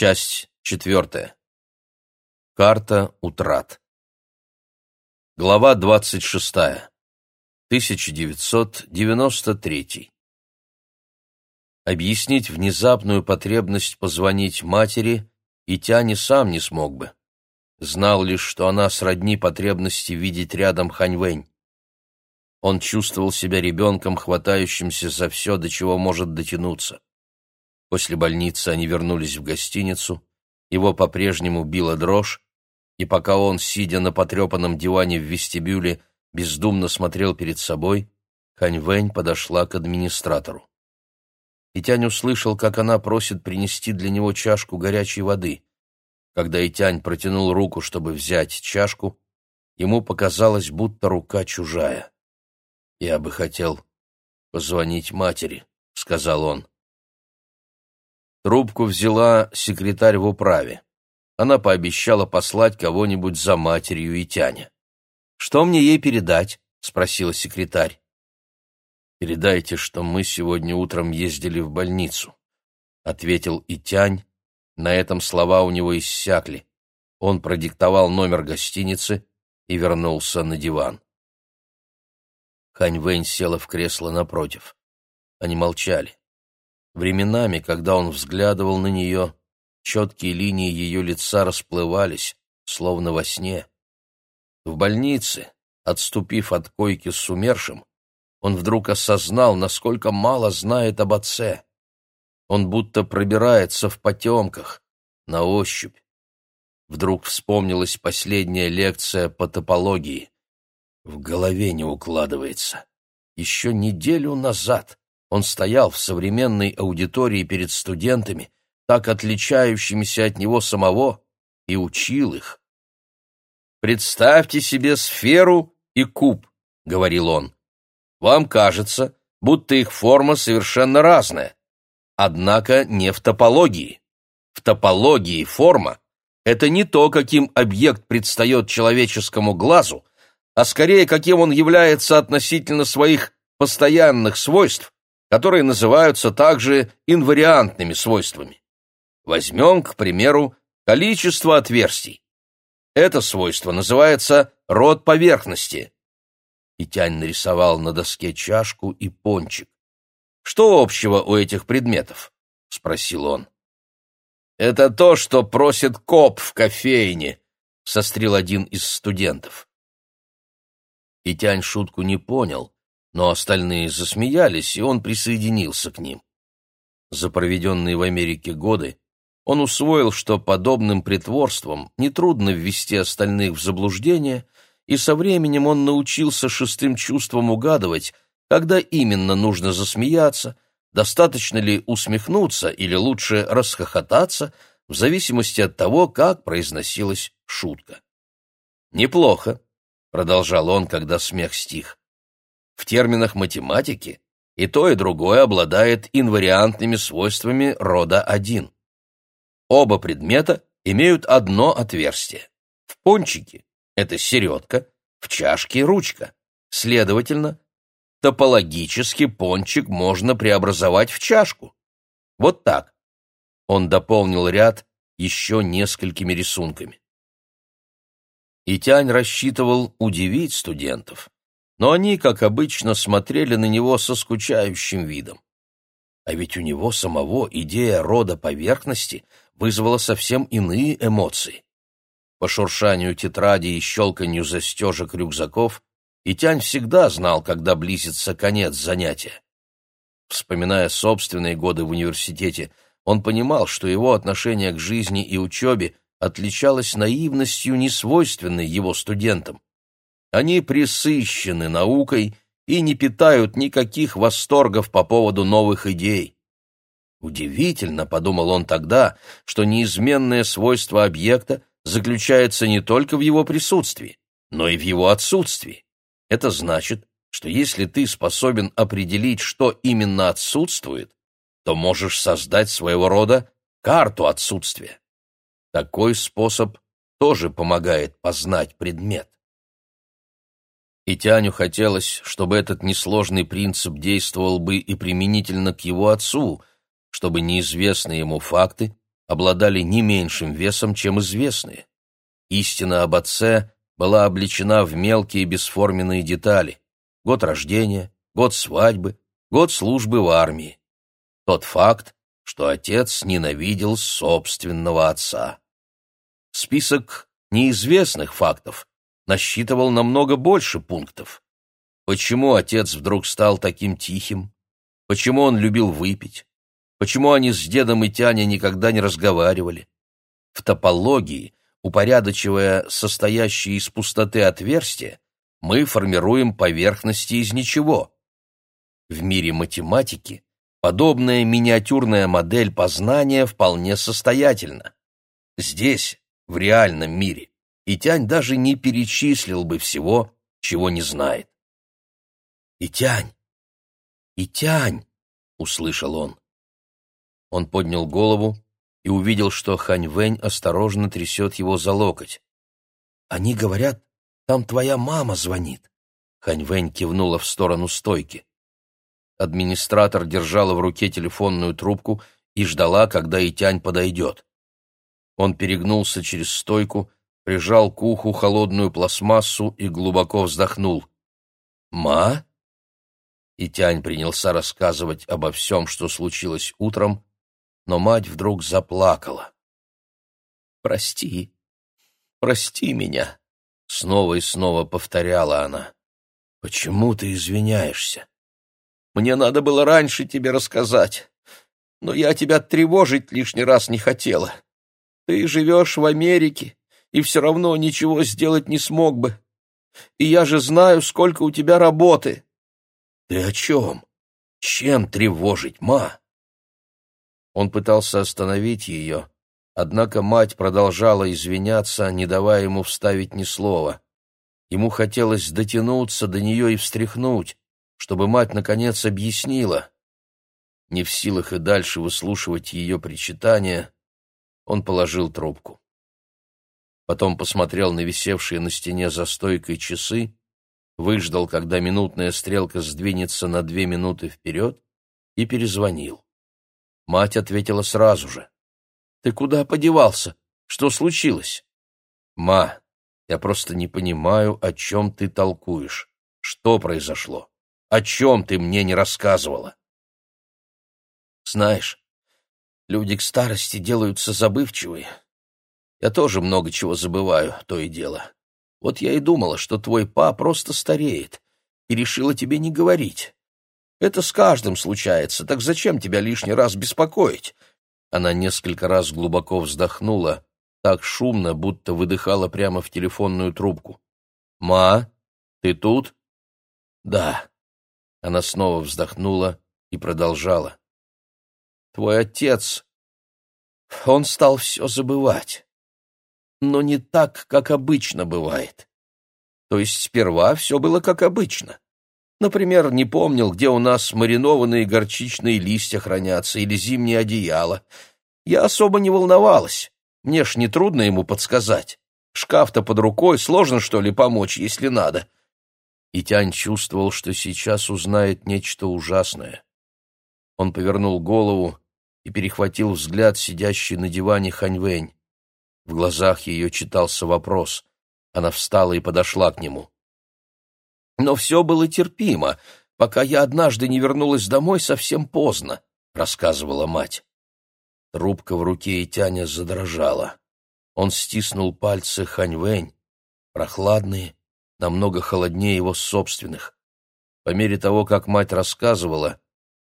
Часть четвертая. Карта утрат. Глава двадцать шестая. 1993. Объяснить внезапную потребность позвонить матери и Тяне сам не смог бы. Знал лишь, что она сродни потребности видеть рядом Ханьвэнь. Он чувствовал себя ребенком, хватающимся за все, до чего может дотянуться. После больницы они вернулись в гостиницу, его по-прежнему била дрожь, и пока он, сидя на потрепанном диване в вестибюле, бездумно смотрел перед собой, Хань Вэнь подошла к администратору. Итянь услышал, как она просит принести для него чашку горячей воды. Когда Итянь протянул руку, чтобы взять чашку, ему показалось, будто рука чужая. «Я бы хотел позвонить матери», — сказал он. Трубку взяла секретарь в управе. Она пообещала послать кого-нибудь за матерью Итяня. «Что мне ей передать?» — спросила секретарь. «Передайте, что мы сегодня утром ездили в больницу», — ответил Итянь. На этом слова у него иссякли. Он продиктовал номер гостиницы и вернулся на диван. Хань Вэнь села в кресло напротив. Они молчали. Временами, когда он взглядывал на нее, четкие линии ее лица расплывались, словно во сне. В больнице, отступив от койки с умершим, он вдруг осознал, насколько мало знает об отце. Он будто пробирается в потемках, на ощупь. Вдруг вспомнилась последняя лекция по топологии. В голове не укладывается. Еще неделю назад он стоял в современной аудитории перед студентами, так отличающимися от него самого, и учил их. «Представьте себе сферу и куб», — говорил он. «Вам кажется, будто их форма совершенно разная. Однако не в топологии. В топологии форма — это не то, каким объект предстает человеческому глазу, а скорее каким он является относительно своих постоянных свойств, которые называются также инвариантными свойствами. Возьмем, к примеру, количество отверстий. Это свойство называется род поверхности. И Тянь нарисовал на доске чашку и пончик. «Что общего у этих предметов?» — спросил он. «Это то, что просит коп в кофейне», — сострил один из студентов. И Тянь шутку не понял, но остальные засмеялись, и он присоединился к ним. За проведенные в Америке годы он усвоил, что подобным притворством нетрудно ввести остальных в заблуждение, и со временем он научился шестым чувством угадывать, когда именно нужно засмеяться, достаточно ли усмехнуться или лучше расхохотаться, в зависимости от того, как произносилась шутка. «Неплохо», — продолжал он, когда смех стих. «В терминах математики и то, и другое обладает инвариантными свойствами рода 1. Оба предмета имеют одно отверстие. В пончике — это середка, в чашке — ручка. Следовательно, топологически пончик можно преобразовать в чашку. Вот так. Он дополнил ряд еще несколькими рисунками. И Тянь рассчитывал удивить студентов, но они, как обычно, смотрели на него со скучающим видом. А ведь у него самого идея рода поверхности вызвало совсем иные эмоции. По шуршанию тетради и щелканью застежек рюкзаков Итянь всегда знал, когда близится конец занятия. Вспоминая собственные годы в университете, он понимал, что его отношение к жизни и учебе отличалось наивностью, несвойственной его студентам. Они присыщены наукой и не питают никаких восторгов по поводу новых идей. Удивительно, подумал он тогда, что неизменное свойство объекта заключается не только в его присутствии, но и в его отсутствии. Это значит, что если ты способен определить, что именно отсутствует, то можешь создать своего рода карту отсутствия. Такой способ тоже помогает познать предмет. И Тяню хотелось, чтобы этот несложный принцип действовал бы и применительно к его отцу, чтобы неизвестные ему факты обладали не меньшим весом, чем известные. Истина об отце была облечена в мелкие бесформенные детали. Год рождения, год свадьбы, год службы в армии. Тот факт, что отец ненавидел собственного отца. Список неизвестных фактов насчитывал намного больше пунктов. Почему отец вдруг стал таким тихим? Почему он любил выпить? Почему они с дедом и Тяней никогда не разговаривали? В топологии, упорядочивая состоящие из пустоты отверстия, мы формируем поверхности из ничего. В мире математики подобная миниатюрная модель познания вполне состоятельна. Здесь, в реальном мире, Итянь даже не перечислил бы всего, чего не знает. «Итянь! Итянь!» — услышал он. Он поднял голову и увидел, что Хань Вэнь осторожно трясет его за локоть. «Они говорят, там твоя мама звонит». Хань Вэнь кивнула в сторону стойки. Администратор держала в руке телефонную трубку и ждала, когда Итянь подойдет. Он перегнулся через стойку, прижал к уху холодную пластмассу и глубоко вздохнул. «Ма?» И Тянь принялся рассказывать обо всем, что случилось утром, но мать вдруг заплакала. «Прости, прости меня», — снова и снова повторяла она. «Почему ты извиняешься?» «Мне надо было раньше тебе рассказать, но я тебя тревожить лишний раз не хотела. Ты живешь в Америке и все равно ничего сделать не смог бы. И я же знаю, сколько у тебя работы». «Ты о чем? Чем тревожить, ма?» Он пытался остановить ее, однако мать продолжала извиняться, не давая ему вставить ни слова. Ему хотелось дотянуться до нее и встряхнуть, чтобы мать, наконец, объяснила. Не в силах и дальше выслушивать ее причитания, он положил трубку. Потом посмотрел на висевшие на стене за стойкой часы выждал, когда минутная стрелка сдвинется на две минуты вперед, и перезвонил. Мать ответила сразу же. «Ты куда подевался? Что случилось?» «Ма, я просто не понимаю, о чем ты толкуешь. Что произошло? О чем ты мне не рассказывала?» «Знаешь, люди к старости делаются забывчивые. Я тоже много чего забываю, то и дело. Вот я и думала, что твой па просто стареет, и решила тебе не говорить. Это с каждым случается, так зачем тебя лишний раз беспокоить?» Она несколько раз глубоко вздохнула, так шумно, будто выдыхала прямо в телефонную трубку. «Ма, ты тут?» «Да». Она снова вздохнула и продолжала. «Твой отец, он стал все забывать но не так, как обычно бывает. То есть сперва все было как обычно. Например, не помнил, где у нас маринованные горчичные листья хранятся или зимнее одеяло. Я особо не волновалась. Мне ж не трудно ему подсказать. Шкаф-то под рукой, сложно, что ли, помочь, если надо. И Тянь чувствовал, что сейчас узнает нечто ужасное. Он повернул голову и перехватил взгляд сидящий на диване Ханьвэнь. В глазах ее читался вопрос. Она встала и подошла к нему. «Но все было терпимо, пока я однажды не вернулась домой совсем поздно», — рассказывала мать. Трубка в руке Итяня задрожала. Он стиснул пальцы Ханьвэнь, прохладные, намного холоднее его собственных. По мере того, как мать рассказывала,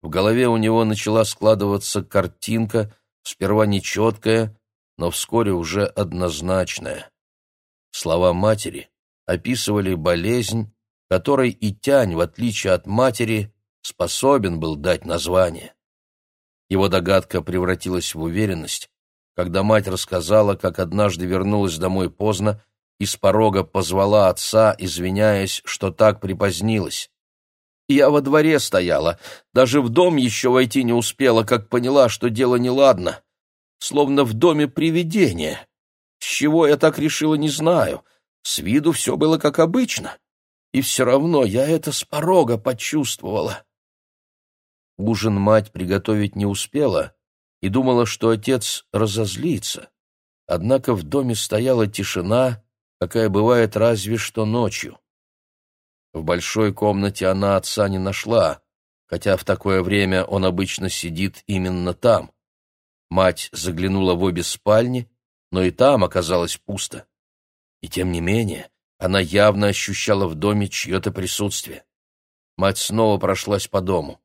в голове у него начала складываться картинка, сперва нечеткая, но вскоре уже однозначное. Слова матери описывали болезнь, которой и Тянь, в отличие от матери, способен был дать название. Его догадка превратилась в уверенность, когда мать рассказала, как однажды вернулась домой поздно и с порога позвала отца, извиняясь, что так припозднилась. Я во дворе стояла, даже в дом еще войти не успела, как поняла, что дело неладно словно в доме привидения. С чего я так решила, не знаю. С виду все было как обычно. И все равно я это с порога почувствовала. Ужин мать приготовить не успела, и думала, что отец разозлится. Однако в доме стояла тишина, какая бывает разве что ночью. В большой комнате она отца не нашла, хотя в такое время он обычно сидит именно там. Мать заглянула в обе спальни, но и там оказалось пусто. И тем не менее, она явно ощущала в доме чье-то присутствие. Мать снова прошлась по дому.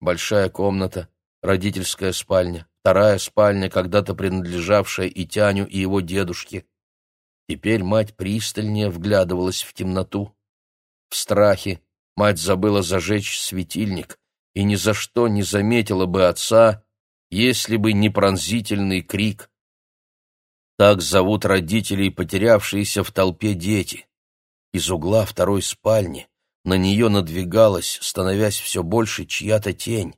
Большая комната, родительская спальня, вторая спальня, когда-то принадлежавшая и Тяню, и его дедушке. Теперь мать пристальнее вглядывалась в темноту. В страхе мать забыла зажечь светильник и ни за что не заметила бы отца, если бы не пронзительный крик. Так зовут родителей, потерявшиеся в толпе дети. Из угла второй спальни на нее надвигалась, становясь все больше, чья-то тень.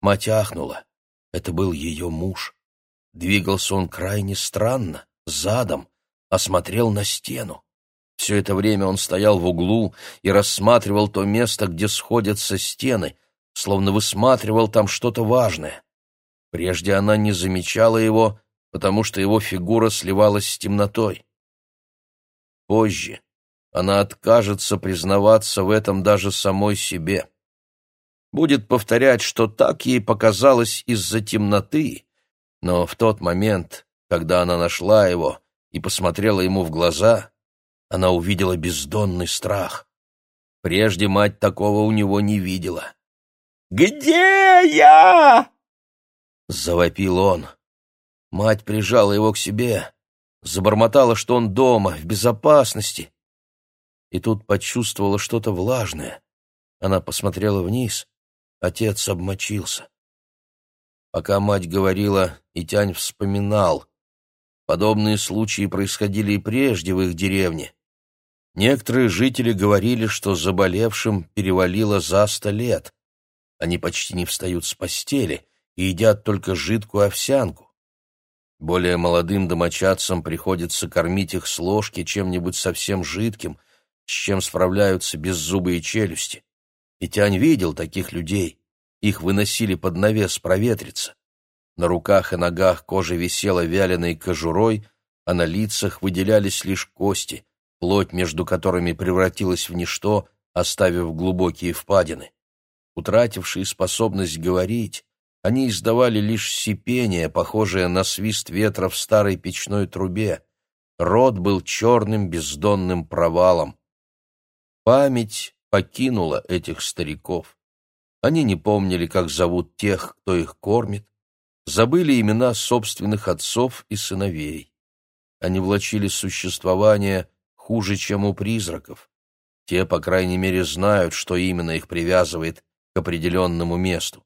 Мать ахнула. Это был ее муж. Двигался он крайне странно, задом, осмотрел на стену. Все это время он стоял в углу и рассматривал то место, где сходятся стены, словно высматривал там что-то важное. Прежде она не замечала его, потому что его фигура сливалась с темнотой. Позже она откажется признаваться в этом даже самой себе. Будет повторять, что так ей показалось из-за темноты, но в тот момент, когда она нашла его и посмотрела ему в глаза, она увидела бездонный страх. Прежде мать такого у него не видела. «Где я?» — завопил он. Мать прижала его к себе, забормотала, что он дома, в безопасности. И тут почувствовала что-то влажное. Она посмотрела вниз. Отец обмочился. Пока мать говорила, и Тянь вспоминал. Подобные случаи происходили и прежде в их деревне. Некоторые жители говорили, что заболевшим перевалило за сто лет. Они почти не встают с постели и едят только жидкую овсянку. Более молодым домочадцам приходится кормить их с ложки чем-нибудь совсем жидким, с чем справляются беззубые челюсти. И Тянь видел таких людей. Их выносили под навес проветриться. На руках и ногах кожа висела вяленой кожурой, а на лицах выделялись лишь кости, плоть между которыми превратилась в ничто, оставив глубокие впадины. Утратившие способность говорить, они издавали лишь сипение, похожее на свист ветра в старой печной трубе. Рот был черным бездонным провалом. Память покинула этих стариков. Они не помнили, как зовут тех, кто их кормит, забыли имена собственных отцов и сыновей. Они влачили существование хуже, чем у призраков. Те, по крайней мере, знают, что именно их привязывает к определенному месту.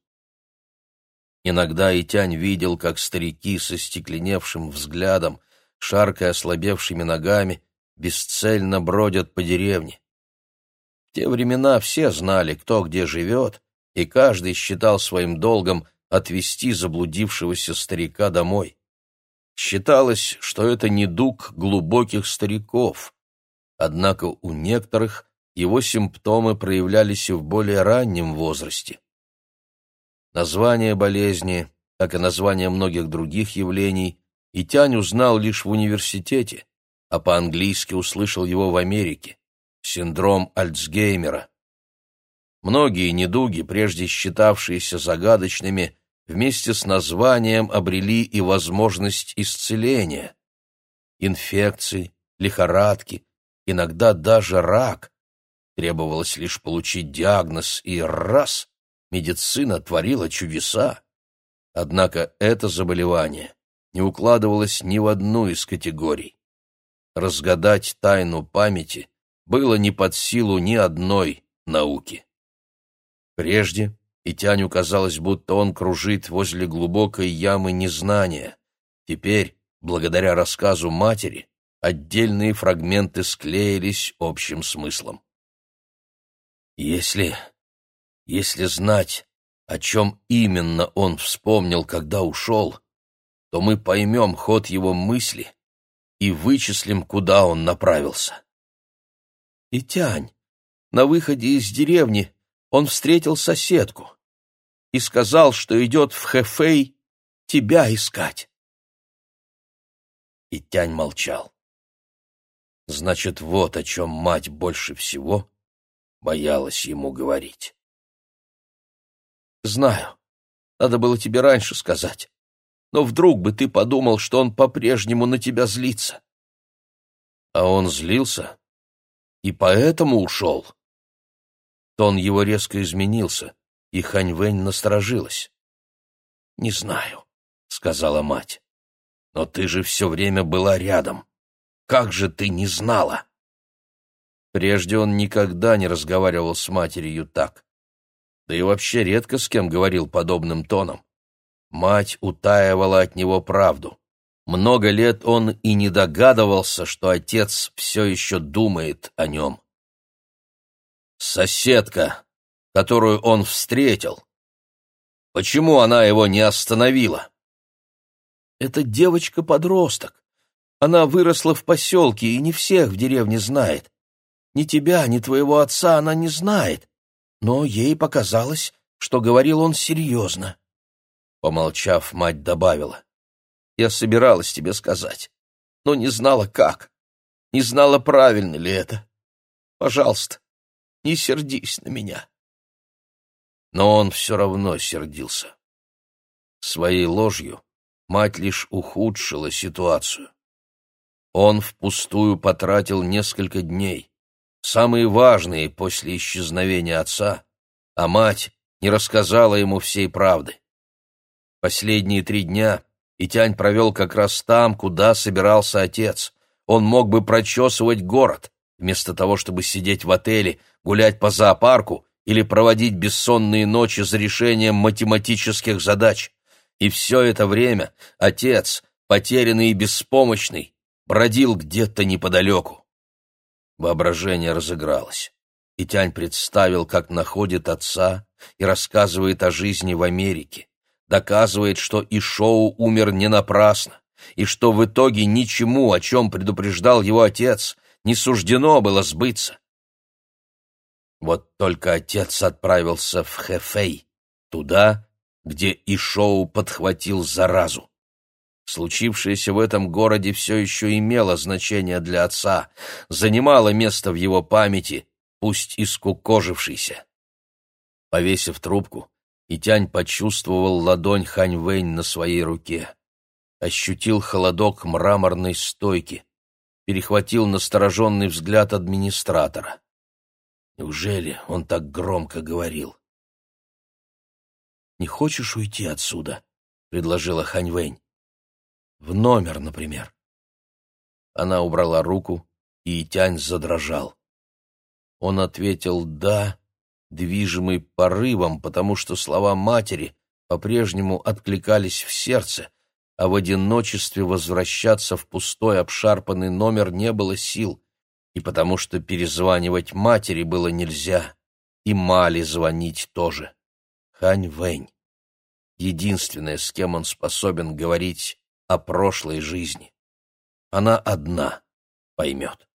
Иногда Итянь видел, как старики со стекленевшим взглядом, шаркая ослабевшими ногами, бесцельно бродят по деревне. В те времена все знали, кто где живет, и каждый считал своим долгом отвезти заблудившегося старика домой. Считалось, что это недуг глубоких стариков, однако у некоторых его симптомы проявлялись и в более раннем возрасте. Название болезни, как и название многих других явлений, Итянь узнал лишь в университете, а по-английски услышал его в Америке – синдром Альцгеймера. Многие недуги, прежде считавшиеся загадочными, вместе с названием обрели и возможность исцеления. Инфекции, лихорадки, иногда даже рак. Требовалось лишь получить диагноз, и раз — медицина творила чудеса. Однако это заболевание не укладывалось ни в одну из категорий. Разгадать тайну памяти было не под силу ни одной науки. Прежде и Тяню казалось, будто он кружит возле глубокой ямы незнания. Теперь, благодаря рассказу матери, отдельные фрагменты склеились общим смыслом. Если... если знать, о чем именно он вспомнил, когда ушел, то мы поймем ход его мысли и вычислим, куда он направился. И Тянь, на выходе из деревни он встретил соседку и сказал, что идет в Хэфэй тебя искать. И Тянь молчал. Значит, вот о чем мать больше всего боялась ему говорить. Знаю, надо было тебе раньше сказать. Но вдруг бы ты подумал, что он по-прежнему на тебя злится. А он злился и поэтому ушел. Тон его резко изменился, и Ханьвэнь насторожилась. «Не знаю», — сказала мать. «Но ты же все время была рядом. Как же ты не знала?» Прежде он никогда не разговаривал с матерью так. Да и вообще редко с кем говорил подобным тоном. Мать утаивала от него правду. Много лет он и не догадывался, что отец все еще думает о нем. Соседка, которую он встретил. Почему она его не остановила? Это девочка-подросток. Она выросла в поселке и не всех в деревне знает. Ни тебя, ни твоего отца она не знает. Но ей показалось, что говорил он серьезно. Помолчав, мать добавила. Я собиралась тебе сказать, но не знала как. Не знала, правильно ли это. Пожалуйста, не сердись на меня. Но он все равно сердился. Своей ложью мать лишь ухудшила ситуацию. Он впустую потратил несколько дней, самые важные после исчезновения отца, а мать не рассказала ему всей правды. Последние три дня Итянь провел как раз там, куда собирался отец. Он мог бы прочесывать город, вместо того, чтобы сидеть в отеле, гулять по зоопарку или проводить бессонные ночи за решением математических задач. И все это время отец, потерянный и беспомощный, бродил где-то неподалеку. Воображение разыгралось. И Тянь представил, как находит отца и рассказывает о жизни в Америке доказывает, что и Шоу умер не напрасно, и что в итоге ничему, о чем предупреждал его отец, не суждено было сбыться. Вот только отец отправился в Хэфэй, туда, где и Шоу подхватил заразу. Случившееся в этом городе все еще имело значение для отца, занимало место в его памяти, пусть и скукожившийся. Повесив трубку, и Тянь почувствовал ладонь Хань Вэнь на своей руке. Ощутил холодок мраморной стойки, перехватил настороженный взгляд администратора. Неужели он так громко говорил? «Не хочешь уйти отсюда?» — предложила Хань Вэнь. «В номер, например». Она убрала руку, и Тянь задрожал. Он ответил «да», движимый порывом, потому что слова матери по-прежнему откликались в сердце, а в одиночестве возвращаться в пустой обшарпанный номер не было сил, и потому что перезванивать матери было нельзя, и Мали звонить тоже. Хань Вэнь. Единственная, с кем он способен говорить о прошлой жизни. Она одна поймет.